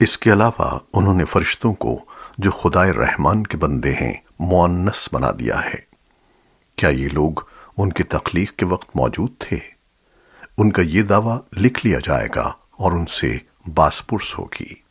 اس کے علاوہ انہوں نے فرشتوں کو جو خدائے رحمان کے بندے ہیں مؤنث بنا دیا ہے۔ کیا یہ لوگ ان کی تخلیق کے وقت موجود تھے؟ ان کا یہ دعویٰ لکھ لیا جائے گا اور ان سے باس پرس ہوگی۔